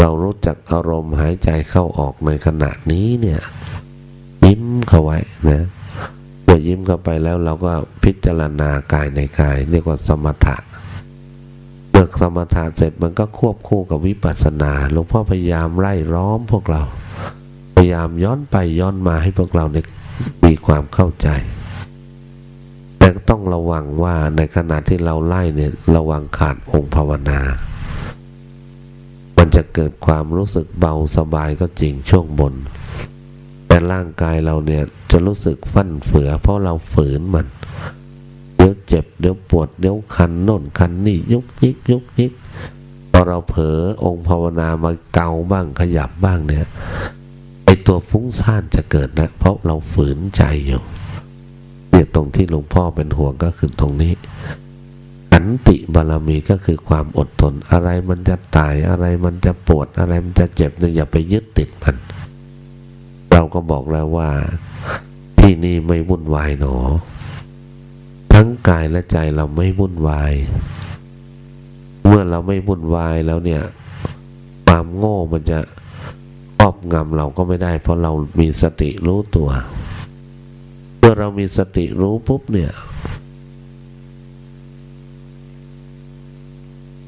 เรารู้จักอารมณ์หายใจเข้าออกในขณะนี้เนี่ย ยิ้มเข้าไว้นะเมื่อยิ้มเข้าไปแล้วเราก็พิจารณากายในกาย เรียกว่าสมถะเมื่อสมถะเสร็จมันก็ควบคู่กับวิปัสสนาหลวงพ่อพยายามไล่ร้อมพวกเรา พยายามย้อนไปย้อนมาให้พวกเราเนี่ยมีความเข้าใจ ต้องระวังว่าในขณะที่เราไล่เนี่ยระวังขาดองค์ภาวนา มันจะเกิดความรู้สึกเบาสบายก็จริงช่วงบน แต่ร่างกายเราเนี่ยจะรู้สึกฟั่นเฟือ เพราะเราฝืนมัน เดี๋ยวเจ็บเดี๋ยวปวดเดี๋ยวคันโน่นคันนี่ยุกยิกยุกยิกพอเราเผลอองค์ภาวนามาเกาบ้างขยับบ้างเนี่ยไอตัวฟุ้งซ่านจะเกิดนะ เพราะเราฝืนใจอยู่ เนี่ยตรงที่หลวงพ่อเป็นห่วงก็คือตรงนี้ขันติบารมีก็คือความอดทน อะไรมันจะตายอะไรมันจะปวดอะไรมันจะเจ็บเนี่ยอย่าไปยึดติดมัน เราก็บอกแล้วว่าที่นี่ไม่วุ่นวายหนอ ทั้งกายและใจเราไม่วุ่นวาย เมื่อเราไม่วุ่นวายแล้วเนี่ย ความโง่มันจะครอบงำเราก็ไม่ได้ เพราะเรามีสติรู้ตัว มื่อเรามีสติรู้ปุ๊บเนี่ย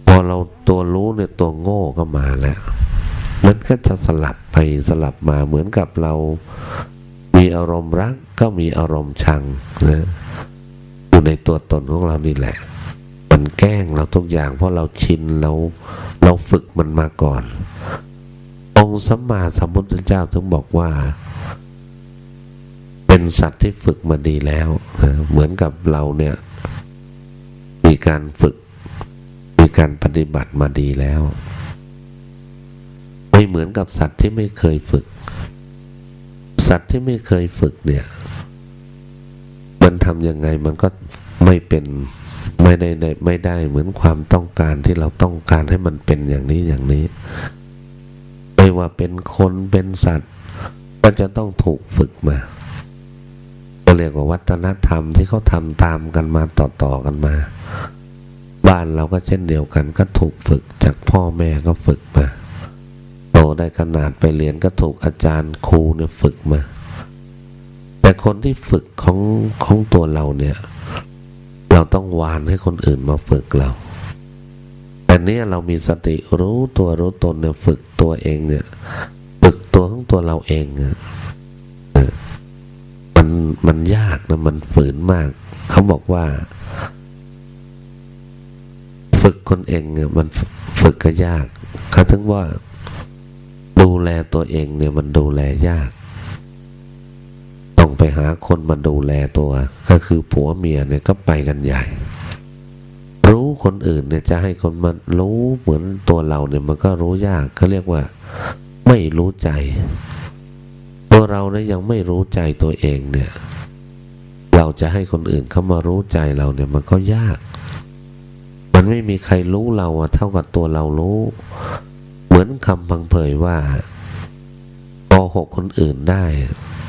พอเราตัวรู้เนี่ยตัวโง่ก็มาแล้ว มันก็จะสลับไปสลับมาเหมือนกับเรา มีอารมณ์รักก็มีอารมณ์ชังนะอยู่ในตัวตนของเรานี่แหละ มันแกล้งเราทุกอย่างเพราะเราชินเราเราฝึกมันมาก่อน องค์สัมมาสัมพุทธเจ้าถึงบอกว่า เป็นสัตว์ที่ฝึกมาดีแล้ว เหมือนกับเราเนี่ย มีการฝึก มีการปฏิบัติมาดีแล้ว ไม่เหมือนกับสัตว์ที่ไม่เคยฝึก สัตว์ที่ไม่เคยฝึกเนี่ย มันทำยังไงมันก็ไม่เป็นไม่ได้ไม่ได้เหมือนความต้องการที่เราต้องการให้มันเป็นอย่างนี้อย่างนี้ ไม่ว่าเป็นคนเป็นสัตว์ ก็จะต้องถูกฝึกมา ก็เรียกว่าวัฒนธรรมที่เขาทำตามกันมาต่อๆกันมา บ้านเราก็เช่นเดียวกันก็ถูกฝึกจากพ่อแม่ก็ฝึกมา โตได้ขนาดไปเรียนก็ถูกอาจารย์ครูเนี่ยฝึกมา แต่คนที่ฝึกของของตัวเราเนี่ย เราต้องวานให้คนอื่นมาฝึกเราแต่เนี้ยเรามีสติรู้ตัวรู้ตนเนี่ยฝึกตัวเองเนี่ย ฝึกตัวของตัวเราเองเนี่ย มันมันยากนะมันฝืนมาก เขาบอกว่า ฝึกคนเองเนี่ยมันฝึกก็ยากเขาถึงว่า ดูแลตัวเองเนี่ยมันดูแลยาก ต้องไปหาคนมาดูแลตัว ก็คือผัวเมียเนี่ยก็ไปกันใหญ่ รู้คนอื่นเนี่ยจะให้คนมารู้เหมือนตัวเราเนี่ยมันก็รู้ยากเขาเรียกว่า ไม่รู้ใจ ตัวเรานี่ยังไม่รู้ใจตัวเองเนี่ย เราจะให้คนอื่นเขามารู้ใจเราเนี่ยมันก็ยาก มันไม่มีใครรู้เราอะเท่ากับตัวเรารู้ เหมือนคำพังเผยว่าโกหกคนอื่นได้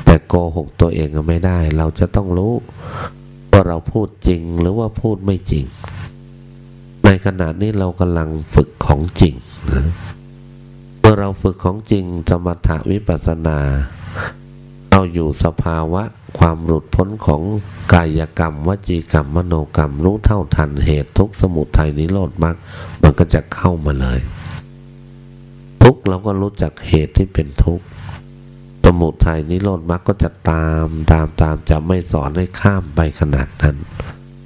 แต่โกหกตัวเองก็ไม่ได้ เราจะต้องรู้ว่าเราพูดจริงหรือว่าพูดไม่จริง ในขณะนี้เรากำลังฝึกของจริงเมื่อเราฝึกของจริงสมถะวิปัสสนา เราอยู่สภาวะความหลุดพ้นของกายกรรม วจีกรรม มโนกรรม รู้เท่าทันเหตุทุกสมุทัยนิโรธมรรคมันก็จะเข้ามาเลย ทุกเราก็รู้จักเหตุที่เป็นทุกข์สมุทัยนิโรธมรรคก็จะตามตามตามจะไม่สอนให้ข้ามไปขนาดนั้น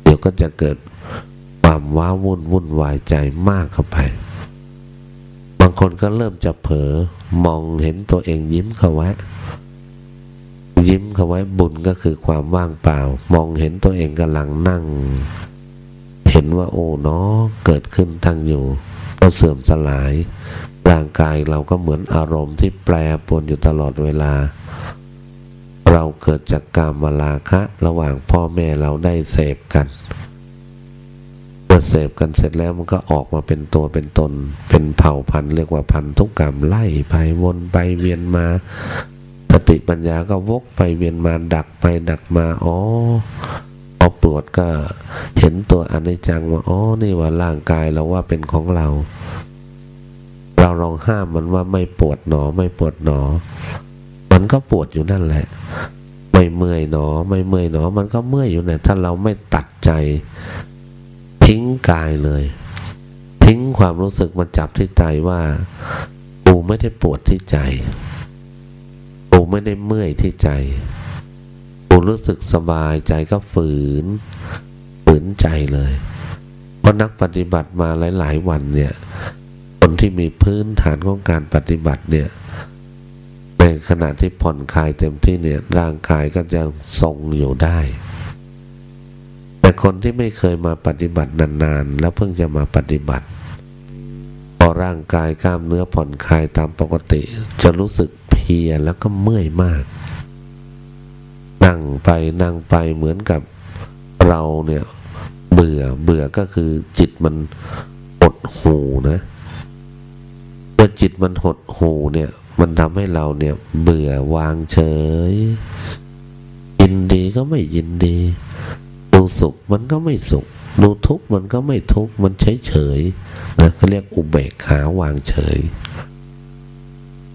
เดี๋ยวก็จะเกิดความว้าวุ่นวุ่นวายใจมากเข้าไป บางคนก็เริ่มจะเผลอมองเห็นตัวเองยิ้มเขาไว้ ยิ้มเขาไว้บุญก็คือความว่างเปล่า มองเห็นตัวเองกำลังนั่ง เห็นว่าโอ้เนาะเกิดขึ้นทั้งอยู่ ก็เสื่อมสลาย ร่างกายเราก็เหมือนอารมณ์ที่แปรปรวนอยู่ตลอดเวลา เราเกิดจากกามลาคะระหว่างพ่อแม่เราได้เสพกันเมื่อเสพกันเสร็จแล้วมันก็ออกมาเป็นตัวเป็นตน เป็นเผ่าพันธุ์เรียกว่าพันธุกกรรมไล่ไปวนไปเวียนมา สติปัญญาก็วกไปเวียนมาดักไปดักมาอ๋อพอปวดก็เห็นตัวอนิจจังว่าอ๋อนี่ว่าร่างกายเราว่าเป็นของเรา เราลองห้ามมันว่าไม่ปวดหนอไม่ปวดหนอ มันก็ปวดอยู่นั่นแหละ ไม่เมื่อยหนอ ไม่เมื่อยหนอ มันก็เมื่อยอยู่เนี่ยถ้าเราไม่ตัดใจ ทิ้งกายเลย ทิ้งความรู้สึกมาจับที่ใจว่าปูไม่ได้ปวดที่ใจ ปูไม่ได้เมื่อยที่ใจ ปูรู้สึกสบายใจก็ฝืน ฝืนใจเลย เพราะนักปฏิบัติมาหลาย ๆ วันเนี่ย คนที่มีพื้นฐานของการปฏิบัติเนี่ยในขณะที่ผ่อนคลายเต็มที่เนี่ยร่างกายก็จะทรงอยู่ได้ แต่คนที่ไม่เคยมาปฏิบัตินานๆ แล้วเพิ่งจะมาปฏิบัติ พอร่างกายกล้ามเนื้อผ่อนคลายตามปกติ จะรู้สึก พียแล้วก็เมื่อยมาก นั่งไปนั่งไปเหมือนกับเราเนี่ยเบื่อเบื่อก็คือจิตมันอดหูนะเมื่อจิตมันหดหูเนี่ย มันทำให้เราเนี่ยเบื่อวางเฉย ยินดีก็ไม่ยินดี ดูสุขมันก็ไม่สุข ดูทุกข์มันก็ไม่ทุกข์ มันเฉยเฉยนะเขาเรียกอุเบกขาวางเฉย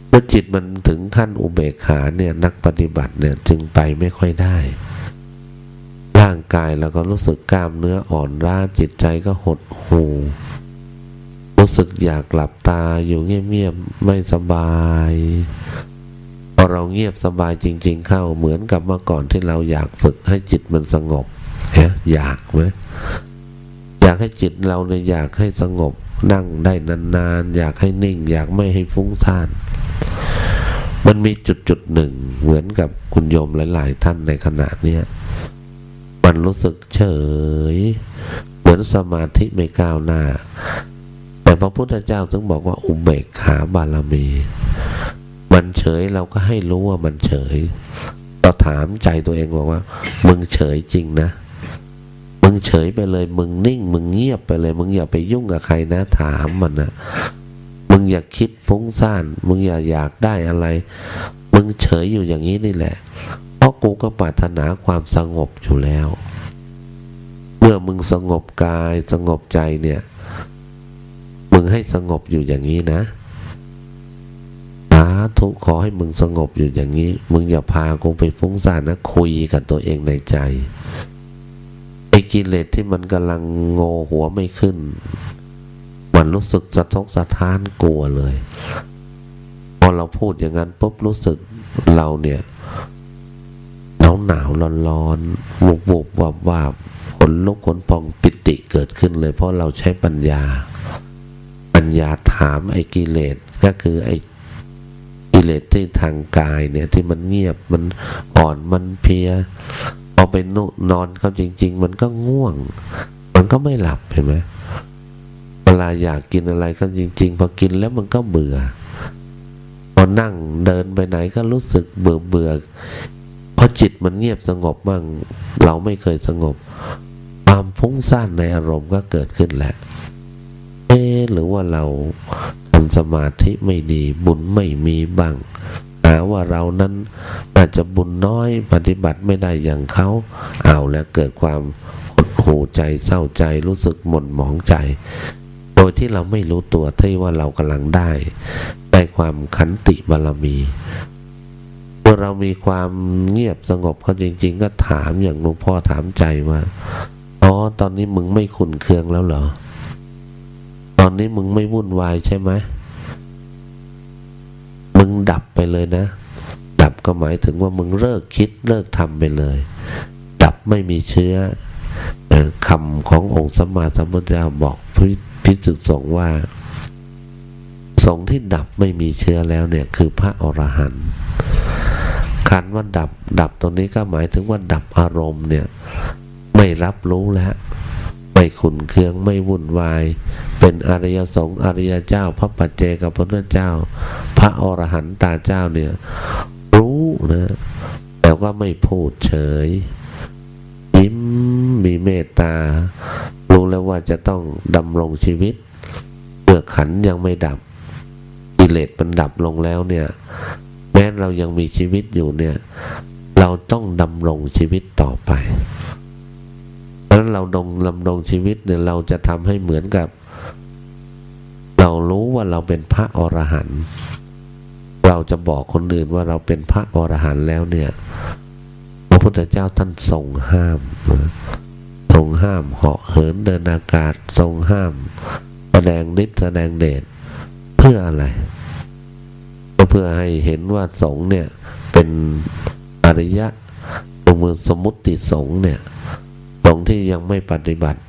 เมื่อจิตมันถึงขั้นอุเบกขาเนี่ยนักปฏิบัติเนี่ยจึงไปไม่ค่อยได้ ร่างกายเราก็รู้สึกกล้ามเนื้ออ่อนล้าจิตใจก็หดหูรู้สึกอยากหลับตาอยู่เงียบๆไม่สบายพอเราเงียบสบายจริง ๆ เข้าเหมือนกับเมื่อก่อนที่เราอยากฝึกให้จิตมันสงบเฮ้ยอยากไหมอยากให้จิตเราเนี่ยอยากให้สงบนั่งได้นานๆ อยากให้นิ่ง อยากไม่ให้ฟุ้งซ่าน มันมีจุดจุดหนึ่ง เหมือนกับคุณโยมหลายๆท่านในขณะเนี้ยมันรู้สึกเฉย เหมือนสมาธิไม่ก้าวหน้า แต่พระพุทธเจ้าถึงบอกว่าอุเบกขาบารมี มันเฉยเราก็ให้รู้ว่ามันเฉยเราถามใจตัวเองบอกว่า มึงเฉยจริงนะ มึงเฉยไปเลย มึงนิ่ง มึงเงียบไปเลย มึงอย่าไปยุ่งกับใครนะ ถามมันนะ มึงอย่าคิดฟุ้งซ่าน มึงอย่าอยากได้อะไร มึงเฉยอยู่อย่างนี้นี่แหละ เพราะกูก็ปรารถนาความสงบอยู่แล้ว เมื่อมึงสงบกายสงบใจเนี่ย มึงให้สงบอยู่อย่างนี้นะสาธุขอให้มึงสงบอยู่อย่างนี้ มึงอย่าพากูไปฟุ้งซ่านนะคุยกับตัวเองในใจไอ้กิเลสที่มันกำลังโงหัวไม่ขึ้น มันรู้สึกสะทกสะท้านกลัวเลย พอเราพูดอย่างนั้นปุ๊บรู้สึกเราเนี่ยหนาวหนาวร้อนร้อนบุบบุบวาบวาบขนลุกขนพองปิติเกิดขึ้นเลย เพราะเราใช้ปัญญา ปัญญาถามไอ้กิเลสก็คือไอ้กิเลสที่ทางกายเนี่ยที่มันเงียบมันอ่อนมันเพียพอไปนนอนเขาจริง ๆ มันก็ง่วง มันก็ไม่หลับเห็นไหม เวลาอยากกินอะไรก็จริง ๆ พอกินแล้วมันก็เบื่อ พอนั่งเดินไปไหนก็รู้สึกเบื่อเบื่อพอจิตมันเงียบสงบบ้าง เราไม่เคยสงบ ความพุ่งซ่านในอารมณ์ก็เกิดขึ้นแหละเอ๊หรือว่าเราทำสมาธิไม่ดีบุญไม่มีบ้างหาว่าเรานั้นอาจจะบุญน้อยปฏิบัติไม่ได้อย่างเขาเอาแล้วเกิดความหดหูใจเศร้าใจรู้สึกหม่นหมองใจ โดยที่เราไม่รู้ตัวที่ว่าเรากำลังได้ ได้ความขันติบารมีเมื่อเรามีความเงียบสงบเขาจริง ๆ ก็ถามอย่างหลวงพ่อถามใจว่าอ๋อตอนนี้มึงไม่ขุนเคืองแล้วเหรอ ตอนนี้มึงไม่วุ่นวายใช่ไหมมึงดับไปเลยนะ ดับก็หมายถึงว่ามึงเลิกคิดเลิกทำไปเลย ดับไม่มีเชื้อคำขององค์สมมาสัมพุทธเจ้าบอก พิสุสงว่า สงที่ดับไม่มีเชื้อแล้วเนี่ยคือพระอรหันต์คันว่าดับ ดับตรงนี้ก็หมายถึงว่าดับอารมณ์เนี่ย ไม่รับรู้แล้วไม่ขุนเคืองไม่วุ่นวาย เป็นอริยสงฆ์อริยเจ้า พระปัจเจกับพระพุทธเจ้า พระอรหันตาเจ้าเนี่ย รู้นะแต่ก็ไม่พูดเฉย ยิ้มมีเมตตา รู้แล้วว่าจะต้องดำรงชีวิตเมื่อขันยังไม่ดับกิเลสมันดับลงแล้วเนี่ย แม้เรายังมีชีวิตอยู่เนี่ย เราต้องดำรงชีวิตต่อไปเพราะนั้นเราดงดำรงชีวิตเนี่ยเราจะทำให้เหมือนกับ เรารู้ว่าเราเป็นพระอรหันต์เราจะบอกคนอื่นว่าเราเป็นพระอรหันต์แล้วเนี่ย ระพุทธเจ้าท่านทรงห้ามทรงห้ามเหาะเหินเดินอากาศทรงห้าม แสดงฤทธิ์แสดงเดชเพื่ออะไร ก็เพื่อให้เห็นว่าสงเนี่ยเป็นอริยะตัวมือสมมุติสงเนี่ยสงที่ยังไม่ปฏิบัติ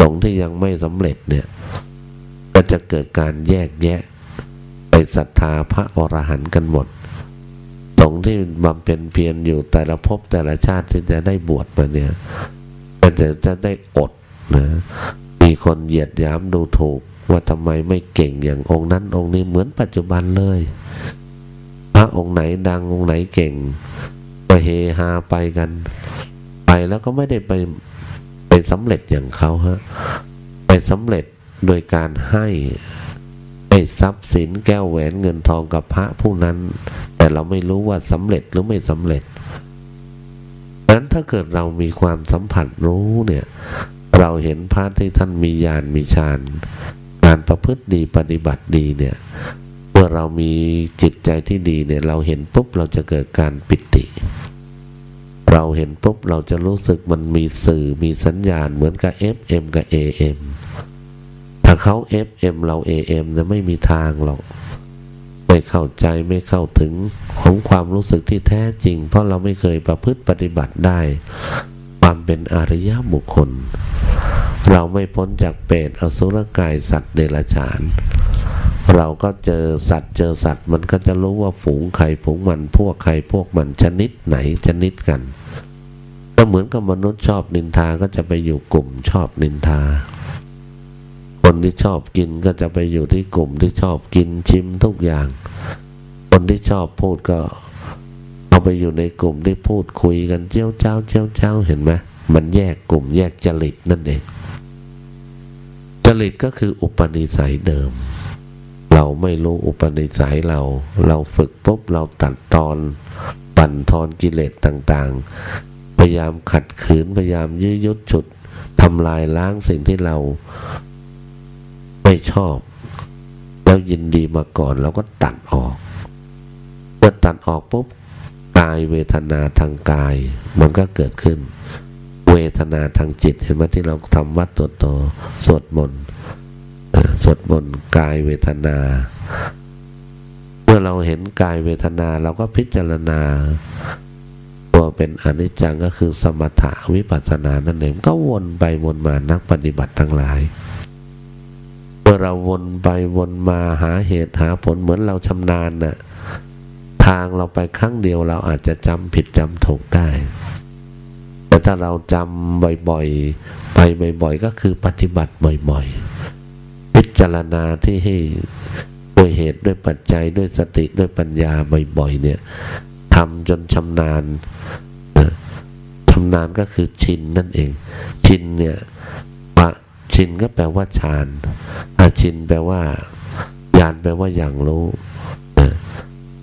สงที่ยังไม่สำเร็จเนี่ยก็จะเกิดการแยกแยะ ไปศรัทธาพระอรหันต์กันหมด สงที่บำเพ็ญเพียรอยู่แต่ละภพแต่ละชาติที่จะได้บวชมาเนี่ยก็จะจะได้อดนะมีคนเหยียดย้ำดูถูกว่าทำไมไม่เก่งอย่างองค์นั้นองค์นี้เหมือนปัจจุบันเลยพระองค์ไหนดังองค์ไหนเก่งก็เฮฮาไปกัน ไปแล้วก็ไม่ได้ไปไปสำเร็จอย่างเขาฮะไปสำเร็จโดยการให้ไอ้ทรัพย์สินแก้วแหวนเงินทองกับพระผู้นั้น แต่เราไม่รู้ว่าสำเร็จหรือไม่สำเร็จนั้นถ้าเกิดเรามีความสัมผัสรู้เนี่ย เราเห็นพระที่ท่านมีญาณมีฌานการประพฤติดีปฏิบัติดีเนี่ยเมื่อเรามีจิตใจที่ดีเนี่ย เราเห็นปุ๊บเราจะเกิดการปิติ เราเห็นปุ๊บเราจะรู้สึกมันมีสื่อมีสัญญาณเหมือนกับ FM กับ AM ถ้าเขา FM เรา AM จะไม่มีทางหรอก ไม่เข้าใจไม่เข้าถึงของความรู้สึกที่แท้จริง เพราะเราไม่เคยประพฤติปฏิบัติได้ ความเป็นอริยบุคคล เราไม่พ้นจากเปรตอสุรกายสัตว์เดรัจฉาน เราก็เจอสัตว์เจอสัตว์ มันก็จะรู้ว่าฝูงใครฝูงมันพวกใครพวกมันชนิดไหนชนิดกันก็เหมือนกับมนุษย์ชอบนินทาก็จะไปอยู่กลุ่มชอบนินทา คนที่ชอบกินก็จะไปอยู่ที่กลุ่มที่ชอบกินชิมทุกอย่าง คนที่ชอบพูดก็เอาไปอยู่ในกลุ่มที่พูดคุยกันเจ้าเจ้าเจ้าเจ้าเห็นไหมมันแยกกลุ่มแยกจริตนั่นเองจริตก็คืออุปนิสัยเดิม เราไม่รู้อุปนิสัยเรา เราฝึกปุ๊บเราตัดตอนปั่นทอนกิเลสต่างๆ พยายามขัดขืนพยายามยื้อยุดฉุดทำลายล้างสิ่งที่เรา ไม่ชอบ แล้วยินดีมาก่อนเราก็ตัดออกเมื่อตัดออกปุ๊บกายเวทนาทางกาย มันก็เกิดขึ้น เวทนาทางจิต เห็นไหมที่เราทำวัดตัวโตสวดมนต์สวดมนต์กายเวทนา เมื่อเราเห็นกายเวทนาเราก็พิจารณา ตัวเป็นอนิจจังก็คือสมถะวิปัสสนานั่นเองก็วนไปวนมานักปฏิบัติทั้งหลาย มื่อเราวนไปวนมาหาเหตุหาผลเหมือนเราชำนาญนะ่ะทางเราไปครั้งเดียวเราอาจจะจำผิดจำถูกได้ แต่ถ้าเราจำบ่อยๆ ไปบ่อยๆ ก็คือปฏิบัติบ่อยๆ พิจารณาที่ให้ด้วยเหตุด้วยปัจจัยด้วยสติด้วยปัญญาบ่อยๆ เนี่ยทำจนชำนาญชำนาญก็คือชินนั่นเอง ชินเนี่ย ชินก็แปลว่าฌานอาชินแปลว่าญาณแปลว่าอย่างรู้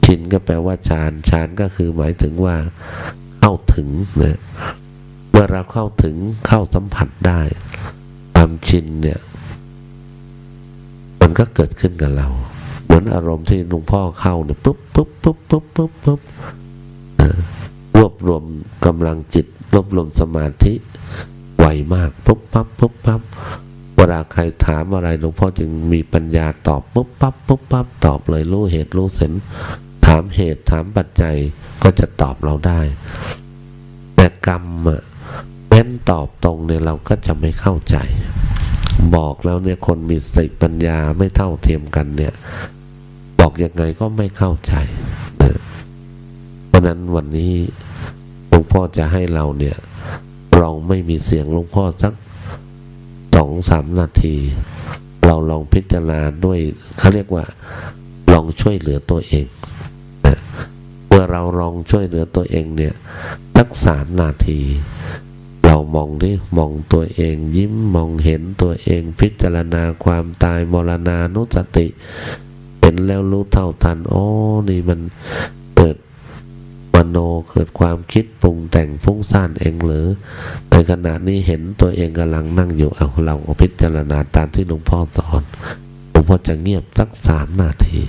ชินก็แปลว่าฌานฌานก็คือหมายถึงว่าเข้าถึงนะเมื่อเราเข้าถึงเข้าสัมผัสได้ความชินเนี่ย มันก็เกิดขึ้นกับเรา เหมือนอารมณ์ที่หลวงพ่อเข้าเนี่ยปุ๊บปุ๊บปุ๊บปุ๊บปุ๊บปุ๊บรวบรวมกำลังจิต รวบรวมสมาธิไวมากปุ๊บปั๊บปุ๊บปั๊บ เวลาใครถามอะไรหลวงพ่อจึงมีปัญญาตอบปุ๊บปั๊บปุ๊บปั๊บตอบเลยรู้เหตุรู้เส้นถามเหตุถามปัจจัยก็จะตอบเราได้ แต่กรรมอะแม้นตอบตรงเนี่ยเราก็จะไม่เข้าใจ บอกแล้วเนี่ยคนมีสติปัญญาไม่เท่าเทียมกันเนี่ย บอกยังไงก็ไม่เข้าใจเพราะนั้นวันนี้หลวงพ่อจะให้เราเนี่ยลองไม่มีเสียงหลวงพ่อสัก สองสามนาที เราลองพิจารณาด้วยเขาเรียกว่า ลองช่วยเหลือตัวเองเมื่อเราลองช่วยเหลือตัวเองเนี่ยสักสามนาที เรามองที่มองตัวเอง ยิ้มมองเห็นตัวเอง พิจารณาความตายมรณานุสติ เห็นแล้วรู้เท่าทันโอ้นี่มัน มโนเกิดความคิดปรุงแต่งพุ่งซ่านเองหรือ ในขณะนี้เห็นตัวเองกำลังนั่งอยู่เอาเราพิจารณาตามที่หลวงพ่อสอนหลวงพ่อจะเงียบสักสามนาที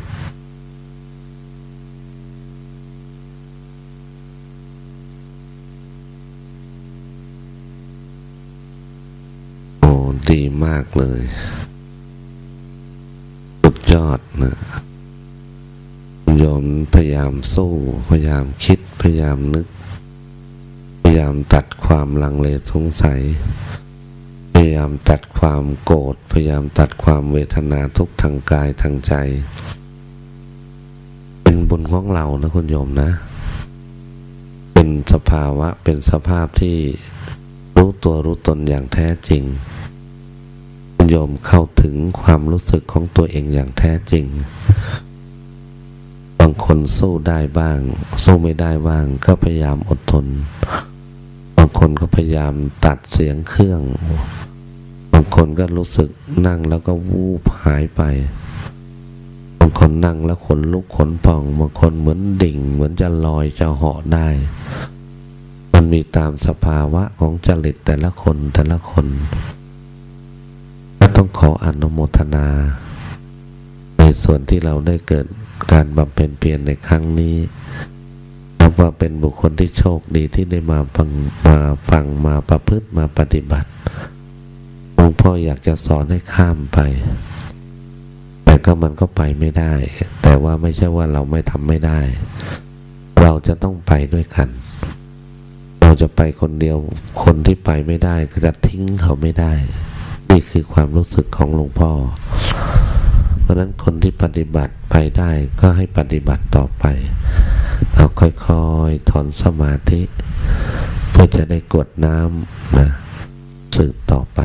ดีมากเลย สุดยอดนะ ยอมพยายามสู้ พยายามคิด พยายามนึก พยายามตัดความลังเลสงสัย พยายามตัดความโกรธ พยายามตัดความเวทนาทุกทางกายทางใจ เป็นบุญของเรานะคุณโยมนะ เป็นสภาวะ เป็นสภาพที่รู้ตัวรู้ตนอย่างแท้จริงคุณโยมเข้าถึงความรู้สึกของตัวเองอย่างแท้จริงางคนสู้ได้บ้าง สู้ไม่ได้บ้าง ก็พยายามอดทน บางคนก็พยายามตัดเสียงเครื่อง บางคนก็รู้สึกนั่งแล้วก็วูบหายไป บางคนนั่งแล้วขนลุกขนพอง บางคนเหมือนดิ่ง เหมือนจะลอยจะเหาะได้ มันมีตามสภาวะของจริตแต่ละคนแต่ละคนต้องขออนุโมทนา ส่วนที่เราได้เกิดการบำเพ็ญเพียรในครั้งนี้นับว่าเป็นบุคคลที่โชคดีที่ได้มาฟังมาฟังมาประพฤติมาปฏิบัติหลวงพ่ออยากจะสอนให้ข้ามไป แต่ก็มันก็ไปไม่ได้ แต่ว่าไม่ใช่ว่าเราไม่ทำไม่ได้ เราจะต้องไปด้วยกัน เราจะไปคนเดียวคนที่ไปไม่ได้ก็จะทิ้งเขาไม่ได้ นี่คือความรู้สึกของหลวงพ่อ เพราะนั้นคนที่ปฏิบัติไปได้ก็ให้ปฏิบัติต่อไป เอาค่อยๆถอนสมาธิ เพื่อจะได้กดน้ำนะสืบต่อไป